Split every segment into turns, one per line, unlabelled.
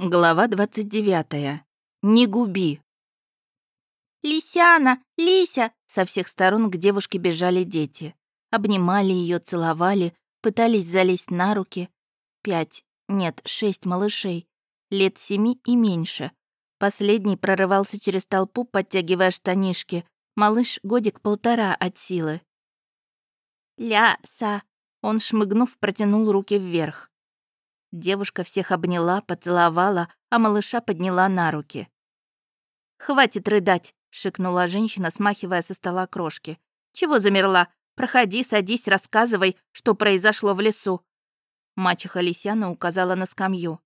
Глава 29. Не губи.
«Лисяна! Лися!» Со всех сторон к девушке бежали дети. Обнимали ее, целовали, пытались залезть на руки. Пять, нет, шесть малышей. Лет семи и меньше. Последний прорывался через толпу, подтягивая штанишки. Малыш годик полтора от силы. «Ляса!» Он, шмыгнув, протянул руки вверх. Девушка всех обняла, поцеловала, а малыша подняла на руки. «Хватит рыдать!» — шикнула женщина, смахивая со стола крошки. «Чего замерла? Проходи, садись, рассказывай, что произошло в лесу». Мачеха Лисяна указала на скамью.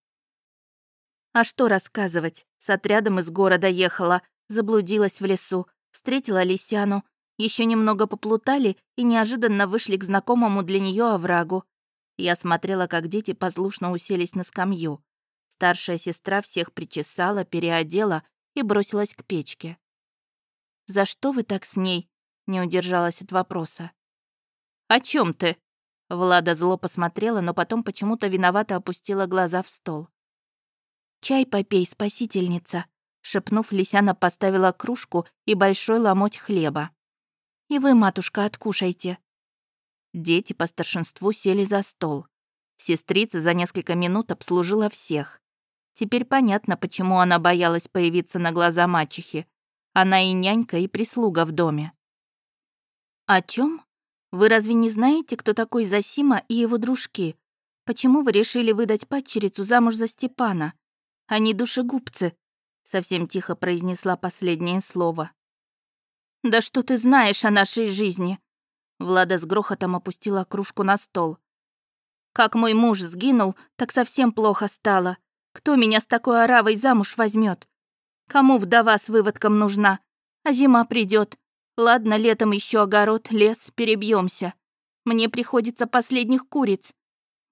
«А что рассказывать? С отрядом из города ехала, заблудилась в лесу, встретила Лисяну, еще немного поплутали и неожиданно вышли к знакомому для нее оврагу. Я смотрела, как дети послушно уселись на скамью. Старшая сестра всех причесала, переодела и бросилась к печке. «За что вы так с ней?» — не удержалась от вопроса. «О чем ты?» Влада зло посмотрела, но потом почему-то виновато опустила глаза в стол. «Чай попей, спасительница», — шепнув, Лисяна поставила кружку и большой ломоть хлеба. «И вы, матушка, откушайте». Дети по старшинству сели за стол. Сестрица за несколько минут обслужила всех. Теперь понятно, почему она боялась появиться на глаза мачехи. Она и нянька, и прислуга в доме. «О чем? Вы разве не знаете, кто такой Засима и его дружки? Почему вы решили выдать падчерицу замуж за Степана? Они душегубцы», — совсем тихо произнесла последнее слово. «Да что ты знаешь о нашей жизни?» Влада с грохотом опустила кружку на стол. «Как мой муж сгинул, так совсем плохо стало. Кто меня с такой оравой замуж возьмет? Кому вдова с выводком нужна? А зима придет. Ладно, летом еще огород, лес, перебьемся. Мне приходится последних куриц.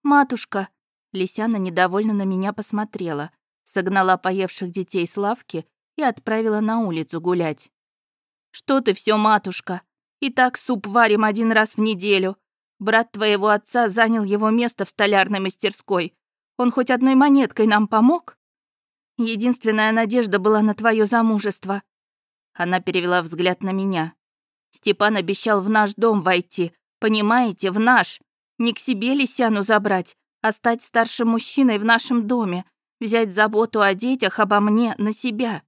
Матушка!» Лисяна недовольно на меня посмотрела, согнала поевших детей с лавки и отправила на улицу гулять. «Что ты все, матушка? И так суп варим один раз в неделю. Брат твоего отца занял его место в столярной мастерской. Он хоть одной монеткой нам помог? Единственная надежда была на твое замужество. Она перевела взгляд на меня. Степан обещал в наш дом войти. Понимаете, в наш. Не к себе Лисяну забрать, а стать старшим мужчиной в нашем доме. Взять заботу о детях, обо мне, на себя.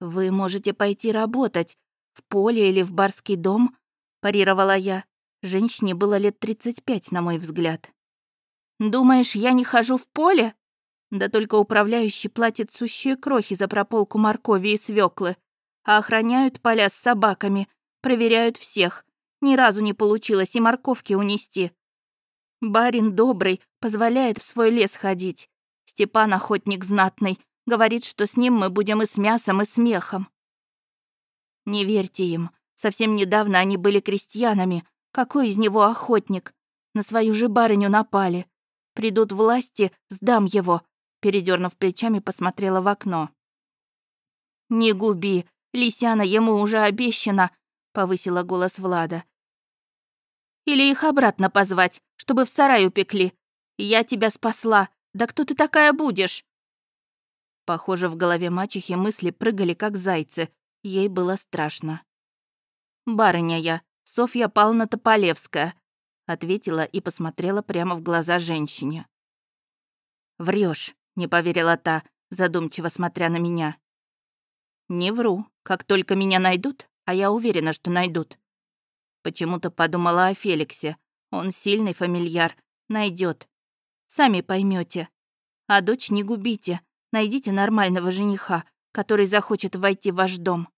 Вы можете пойти работать, «В поле или в барский дом?» — парировала я. Женщине было лет 35, на мой взгляд. «Думаешь, я не хожу в поле?» Да только управляющий платит сущие крохи за прополку моркови и свеклы, а охраняют поля с собаками, проверяют всех. Ни разу не получилось и морковки унести. Барин добрый, позволяет в свой лес ходить. Степан охотник знатный, говорит, что с ним мы будем и с мясом, и смехом. Не верьте им. Совсем недавно они были крестьянами. Какой из него охотник? На свою же барыню напали. Придут власти, сдам его. Передернув плечами, посмотрела в окно. «Не губи, Лисяна ему уже обещана», — повысила голос Влада. «Или их обратно позвать, чтобы в сарай упекли. Я тебя спасла. Да кто ты такая будешь?» Похоже, в голове мачехи мысли прыгали, как зайцы, Ей было страшно. «Барыня я, Софья Павловна Тополевская», ответила и посмотрела прямо в глаза женщине. Врешь, не поверила та, задумчиво смотря на меня. «Не вру. Как только меня найдут, а я уверена, что найдут». Почему-то подумала о Феликсе. Он сильный фамильяр, найдет. Сами поймете. А дочь не губите. Найдите нормального жениха, который захочет войти в ваш дом.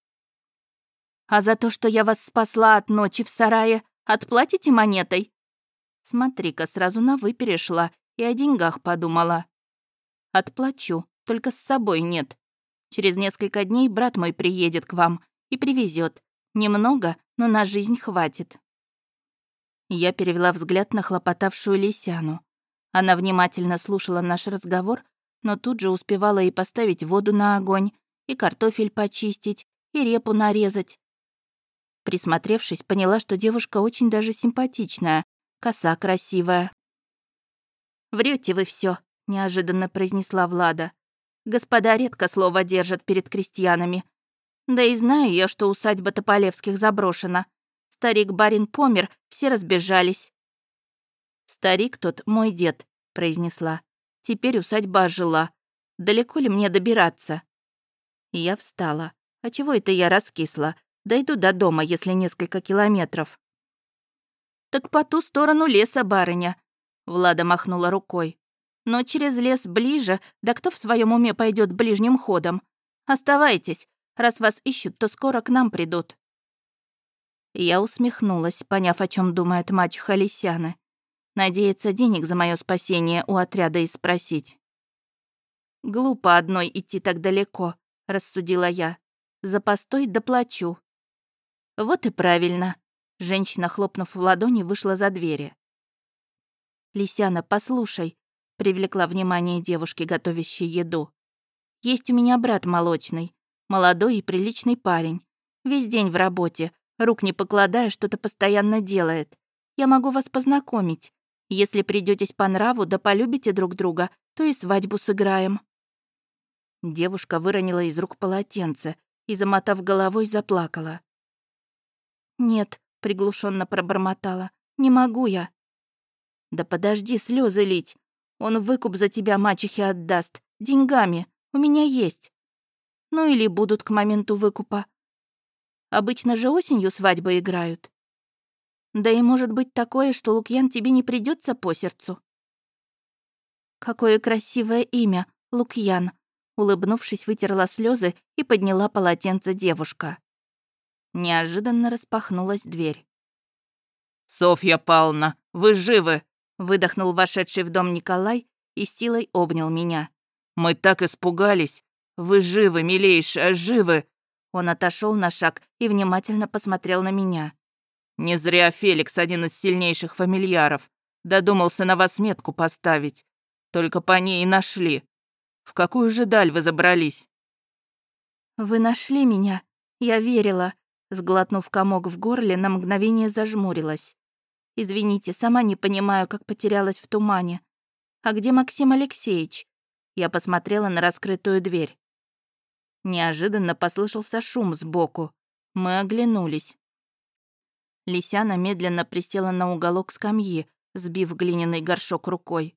А за то, что я вас спасла от ночи в сарае, отплатите монетой? Смотри-ка, сразу на «вы» перешла и о деньгах подумала. Отплачу, только с собой нет. Через несколько дней брат мой приедет к вам и привезет. Немного, но на жизнь хватит. Я перевела взгляд на хлопотавшую Лисяну. Она внимательно слушала наш разговор, но тут же успевала и поставить воду на огонь, и картофель почистить, и репу нарезать. Присмотревшись, поняла, что девушка очень даже симпатичная, коса красивая. Врете вы все, — неожиданно произнесла Влада. «Господа редко слово держат перед крестьянами. Да и знаю я, что усадьба Тополевских заброшена. Старик-барин помер, все разбежались». «Старик тот мой дед», — произнесла. «Теперь усадьба жила. Далеко ли мне добираться?» Я встала. А чего это я раскисла? Дойду до дома, если несколько километров. «Так по ту сторону леса, барыня», — Влада махнула рукой. «Но через лес ближе, да кто в своем уме пойдет ближним ходом? Оставайтесь, раз вас ищут, то скоро к нам придут». Я усмехнулась, поняв, о чем думает мачеха Лисяны. Надеется денег за мое спасение у отряда и спросить. «Глупо одной идти так далеко», — рассудила я. «За постой доплачу». «Вот и правильно», — женщина, хлопнув в ладони, вышла за двери. «Лисяна, послушай», — привлекла внимание девушки, готовящей еду. «Есть у меня брат молочный, молодой и приличный парень. Весь день в работе, рук не покладая, что-то постоянно делает. Я могу вас познакомить. Если придетесь по нраву, да полюбите друг друга, то и свадьбу сыграем». Девушка выронила из рук полотенце и, замотав головой, заплакала. «Нет», — приглушенно пробормотала, — «не могу я». «Да подожди слезы лить. Он выкуп за тебя мачехе отдаст. Деньгами. У меня есть. Ну или будут к моменту выкупа. Обычно же осенью свадьбы играют. Да и может быть такое, что Лукьян тебе не придется по сердцу. Какое красивое имя, Лукьян, Улыбнувшись, вытерла слезы и подняла полотенце девушка. Неожиданно распахнулась дверь.
«Софья Павловна, вы живы!»
выдохнул вошедший в дом Николай и силой обнял меня.
«Мы так испугались! Вы живы, милейшая, живы!»
Он отошел на шаг и внимательно посмотрел на меня.
«Не зря Феликс один из сильнейших фамильяров. Додумался на вас метку поставить. Только по ней и нашли. В какую же даль вы забрались?»
«Вы нашли меня. Я верила», — сглотнув комок в горле, на мгновение зажмурилась. «Извините, сама не понимаю, как потерялась в тумане. А где Максим Алексеевич?» Я посмотрела на раскрытую дверь. Неожиданно послышался шум сбоку. Мы оглянулись. Лисяна медленно присела на уголок скамьи, сбив глиняный горшок рукой.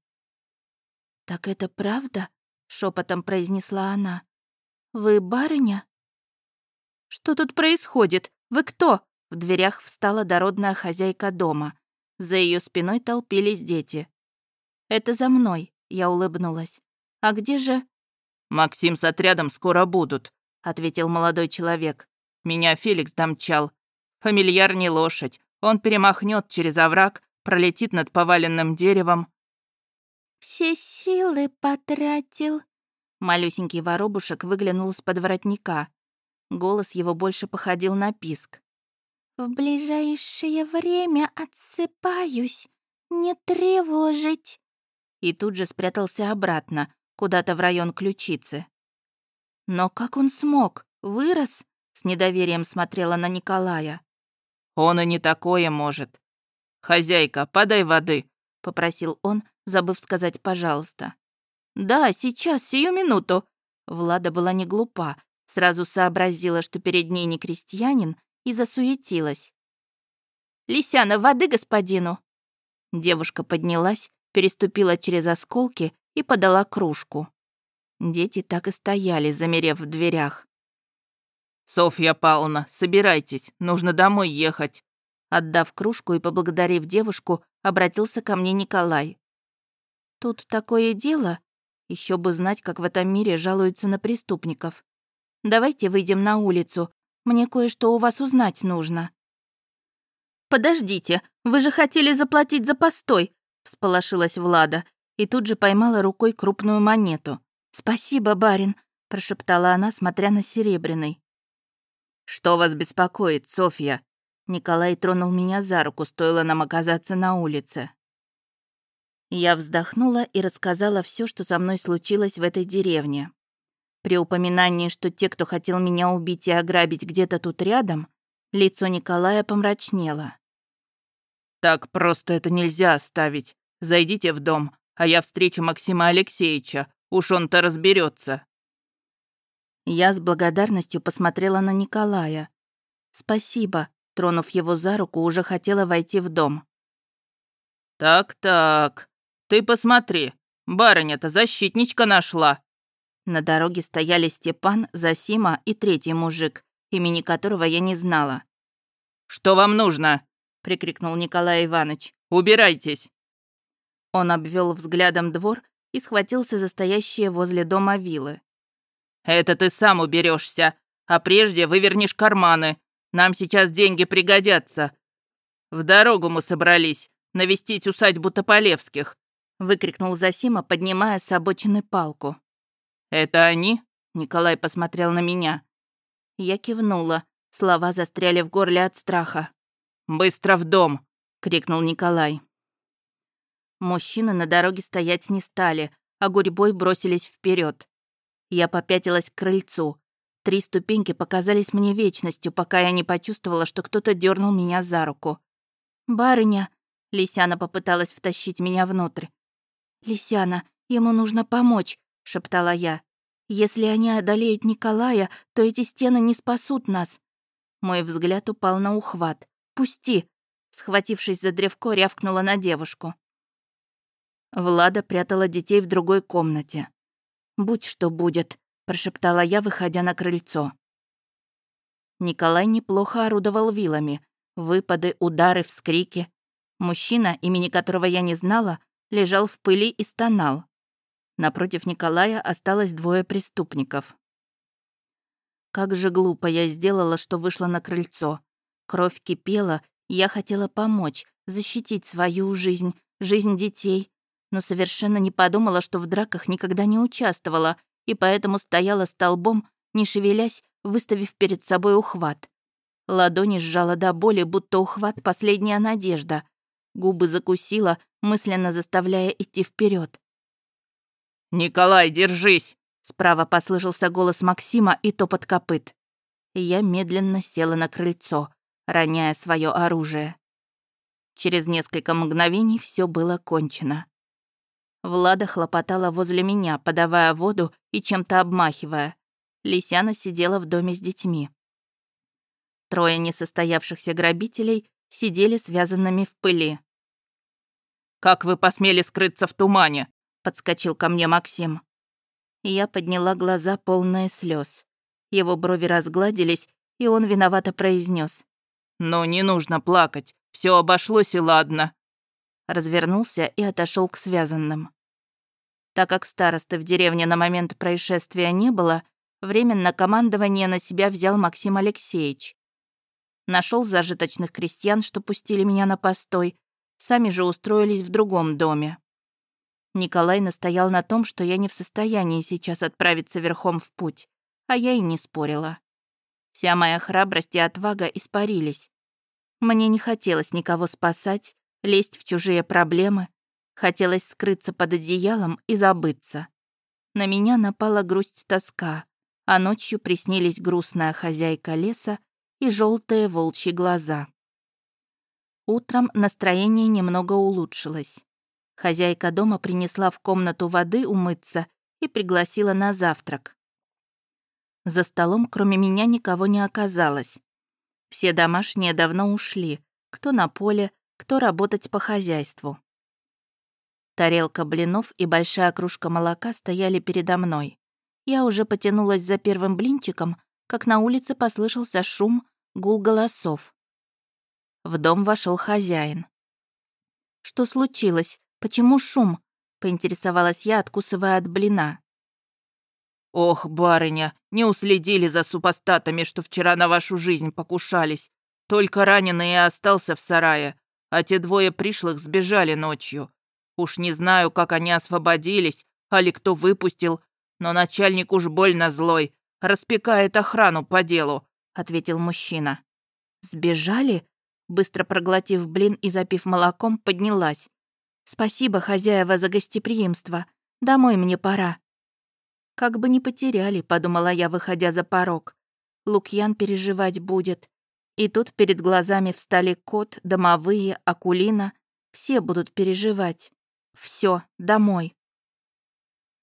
«Так это правда?» Шепотом произнесла она. «Вы барыня?» «Что тут происходит? Вы кто?» В дверях встала дородная хозяйка дома. За ее спиной толпились дети. «Это за мной», — я улыбнулась. «А где же...»
«Максим с отрядом скоро будут», —
ответил молодой человек.
«Меня Феликс домчал. Фамильяр не лошадь. Он перемахнет через овраг, пролетит над поваленным деревом,
«Все силы потратил». Малюсенький воробушек выглянул с под воротника. Голос его больше походил на писк. «В ближайшее время отсыпаюсь. Не тревожить». И тут же спрятался обратно, куда-то в район ключицы. «Но как он смог? Вырос?» С недоверием смотрела на Николая.
«Он и не такое может. Хозяйка, подай воды», — попросил он, забыв сказать «пожалуйста».
«Да, сейчас, сию минуту». Влада была не глупа, сразу сообразила, что перед ней не крестьянин, и засуетилась. «Лисяна, воды господину!» Девушка поднялась, переступила через осколки и подала кружку. Дети так и стояли, замерев в дверях.
«Софья Павловна, собирайтесь, нужно домой ехать».
Отдав кружку и поблагодарив девушку, обратился ко мне Николай. Тут такое дело. Еще бы знать, как в этом мире жалуются на преступников. Давайте выйдем на улицу. Мне кое-что у вас узнать нужно. Подождите, вы же хотели заплатить за постой, всполошилась Влада и тут же поймала рукой крупную монету. Спасибо, барин, прошептала она, смотря на серебряный.
Что вас беспокоит, Софья?
Николай тронул меня за руку, стоило нам оказаться на улице. Я вздохнула и рассказала все, что со мной случилось в этой деревне. При упоминании, что те, кто хотел меня убить и ограбить где-то тут рядом, лицо Николая помрачнело.
«Так просто это нельзя оставить. Зайдите в дом. а я встречу Максима Алексеевича. Уж он-то разберется.
Я с благодарностью посмотрела на Николая. «Спасибо», тронув его за руку, уже хотела войти в дом.
«Так-так, ты посмотри, барыня-то защитничка нашла».
На дороге стояли Степан, Засима и третий мужик, имени которого я не знала.
«Что вам нужно?» — прикрикнул Николай Иванович. «Убирайтесь!»
Он обвел взглядом двор и схватился за стоящие возле дома вилы.
«Это ты сам уберешься, а прежде вывернешь карманы. Нам сейчас деньги пригодятся. В дорогу мы собрались, навестить усадьбу Тополевских», — выкрикнул Засима, поднимая с обочины палку. «Это они?» — Николай посмотрел на меня.
Я кивнула. Слова застряли в горле от страха.
«Быстро в дом!» — крикнул Николай.
Мужчины на дороге стоять не стали, а гурьбой бросились вперед. Я попятилась к крыльцу. Три ступеньки показались мне вечностью, пока я не почувствовала, что кто-то дернул меня за руку. «Барыня!» — Лисяна попыталась втащить меня внутрь. «Лисяна, ему нужно помочь!» — шептала я. «Если они одолеют Николая, то эти стены не спасут нас!» Мой взгляд упал на ухват. «Пусти!» Схватившись за древко, рявкнула на девушку. Влада прятала детей в другой комнате. «Будь что будет», — прошептала я, выходя на крыльцо. Николай неплохо орудовал вилами. Выпады, удары, вскрики. Мужчина, имени которого я не знала, лежал в пыли и стонал. Напротив Николая осталось двое преступников. Как же глупо я сделала, что вышла на крыльцо. Кровь кипела, я хотела помочь, защитить свою жизнь, жизнь детей, но совершенно не подумала, что в драках никогда не участвовала, и поэтому стояла столбом, не шевелясь, выставив перед собой ухват. Ладони сжала до боли, будто ухват — последняя надежда. Губы закусила, мысленно заставляя идти вперед.
«Николай, держись!»
Справа послышался голос Максима и топот копыт. Я медленно села на крыльцо, роняя свое оружие. Через несколько мгновений все было кончено. Влада хлопотала возле меня, подавая воду и чем-то обмахивая. Лисяна сидела в доме с детьми. Трое несостоявшихся грабителей сидели связанными в пыли.
«Как вы посмели скрыться в тумане?» — подскочил ко мне Максим.
Я подняла глаза, полные слез. Его брови разгладились, и он виновато произнес:
«Ну, не нужно плакать. Все обошлось и ладно».
Развернулся и отошел к связанным. Так как старосты в деревне на момент происшествия не было, временно командование на себя взял Максим Алексеевич. Нашел зажиточных крестьян, что пустили меня на постой, сами же устроились в другом доме. Николай настоял на том, что я не в состоянии сейчас отправиться верхом в путь, а я и не спорила. Вся моя храбрость и отвага испарились. Мне не хотелось никого спасать, лезть в чужие проблемы, Хотелось скрыться под одеялом и забыться. На меня напала грусть-тоска, а ночью приснились грустная хозяйка леса и желтые волчьи глаза. Утром настроение немного улучшилось. Хозяйка дома принесла в комнату воды умыться и пригласила на завтрак. За столом кроме меня никого не оказалось. Все домашние давно ушли, кто на поле, кто работать по хозяйству. Тарелка блинов и большая кружка молока стояли передо мной. Я уже потянулась за первым блинчиком, как на улице послышался шум, гул голосов. В дом вошел хозяин. «Что случилось? Почему шум?» — поинтересовалась я, откусывая от блина.
«Ох, барыня, не уследили за супостатами, что вчера на вашу жизнь покушались. Только раненый и остался в сарае, а те двое пришлых сбежали ночью. Уж не знаю, как они освободились, али кто выпустил, но начальник уж больно злой, распекает охрану по делу», — ответил мужчина.
«Сбежали?» Быстро проглотив блин и запив молоком, поднялась. «Спасибо, хозяева, за гостеприимство. Домой мне пора». «Как бы не потеряли», — подумала я, выходя за порог. Лукьян переживать будет. И тут перед глазами встали кот, домовые, акулина. Все будут переживать. Все, домой.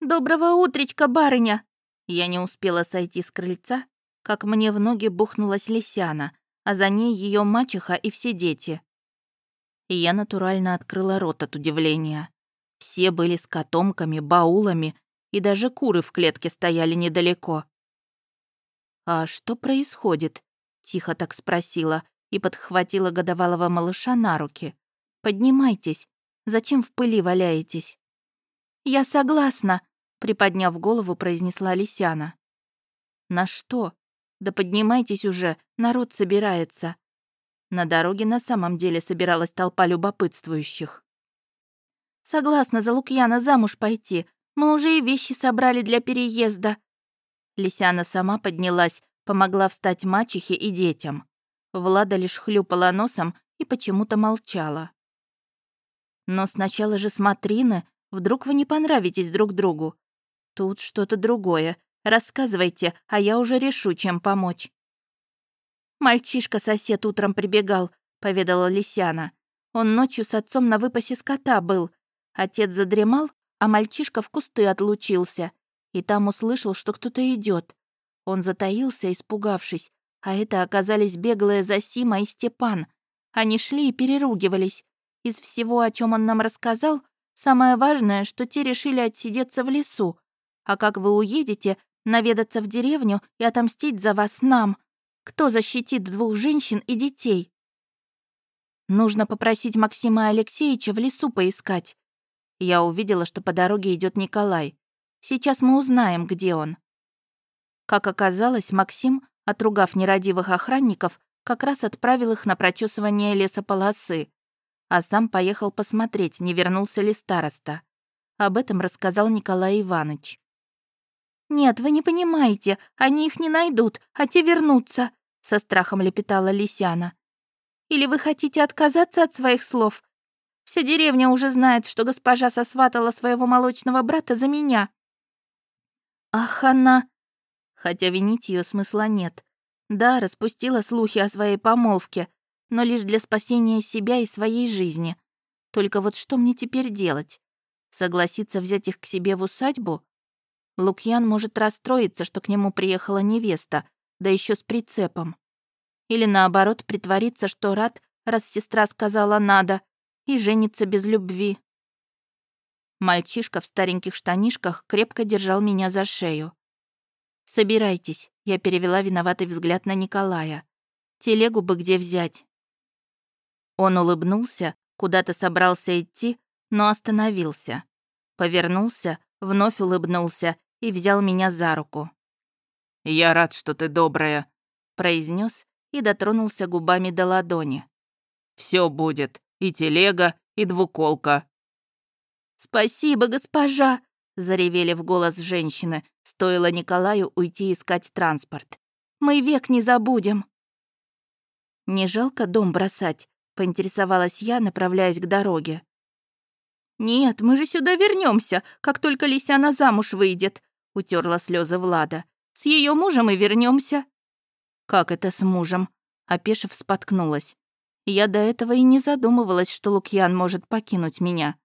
«Доброго утречка, барыня!» Я не успела сойти с крыльца, как мне в ноги бухнулась Лисяна, а за ней ее мачеха и все дети. И я натурально открыла рот от удивления. Все были с котомками, баулами, и даже куры в клетке стояли недалеко. «А что происходит?» — тихо так спросила и подхватила годовалого малыша на руки. «Поднимайтесь. Зачем в пыли валяетесь?» «Я согласна», — приподняв голову, произнесла Лисяна. «На что? Да поднимайтесь уже, народ собирается». На дороге на самом деле собиралась толпа любопытствующих. «Согласна за Лукьяна замуж пойти. Мы уже и вещи собрали для переезда». Лисяна сама поднялась, помогла встать мачехе и детям. Влада лишь хлюпала носом и почему-то молчала. «Но сначала же смотрины, вдруг вы не понравитесь друг другу. Тут что-то другое. Рассказывайте, а я уже решу, чем помочь». «Мальчишка-сосед утром прибегал», — поведала Лисяна. «Он ночью с отцом на выпасе скота был. Отец задремал, а мальчишка в кусты отлучился. И там услышал, что кто-то идет. Он затаился, испугавшись, а это оказались беглые Засима и Степан. Они шли и переругивались. Из всего, о чем он нам рассказал, самое важное, что те решили отсидеться в лесу. А как вы уедете, наведаться в деревню и отомстить за вас нам? Кто защитит двух женщин и детей? Нужно попросить Максима Алексеевича в лесу поискать. Я увидела, что по дороге идет Николай. Сейчас мы узнаем, где он. Как оказалось, Максим, отругав нерадивых охранников, как раз отправил их на прочесывание лесополосы, а сам поехал посмотреть, не вернулся ли староста. Об этом рассказал Николай Иванович. «Нет, вы не понимаете, они их не найдут, а те вернутся», — со страхом лепетала Лисяна. «Или вы хотите отказаться от своих слов? Вся деревня уже знает, что госпожа сосватала своего молочного брата за меня». «Ах, она...» хотя винить ее смысла нет. Да, распустила слухи о своей помолвке, но лишь для спасения себя и своей жизни. Только вот что мне теперь делать? Согласиться взять их к себе в усадьбу? Лукьян может расстроиться, что к нему приехала невеста, да еще с прицепом. Или наоборот притвориться, что рад, раз сестра сказала «надо», и жениться без любви. Мальчишка в стареньких штанишках крепко держал меня за шею. «Собирайтесь», — я перевела виноватый взгляд на Николая. «Телегу бы где взять?» Он улыбнулся, куда-то собрался идти, но остановился. Повернулся, вновь улыбнулся и взял меня за руку.
«Я рад, что ты добрая», —
произнес и дотронулся губами до ладони.
Все будет, и телега, и двуколка».
«Спасибо, госпожа!» — заревели в голос женщины, стоило Николаю уйти искать транспорт. «Мы век не забудем!» «Не жалко дом бросать?» — поинтересовалась я, направляясь к дороге. «Нет, мы же сюда вернемся, как только Лисяна замуж выйдет», — утерла слезы Влада. «С ее мужем и вернемся. «Как это с мужем?» — опешив споткнулась. Я до этого и не задумывалась, что Лукьян может покинуть меня.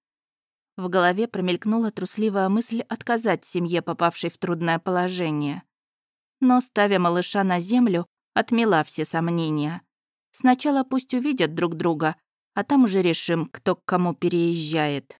В голове промелькнула трусливая мысль отказать семье, попавшей в трудное положение. Но, ставя малыша на землю, отмела все сомнения. Сначала пусть увидят друг друга, а там уже решим, кто к кому переезжает.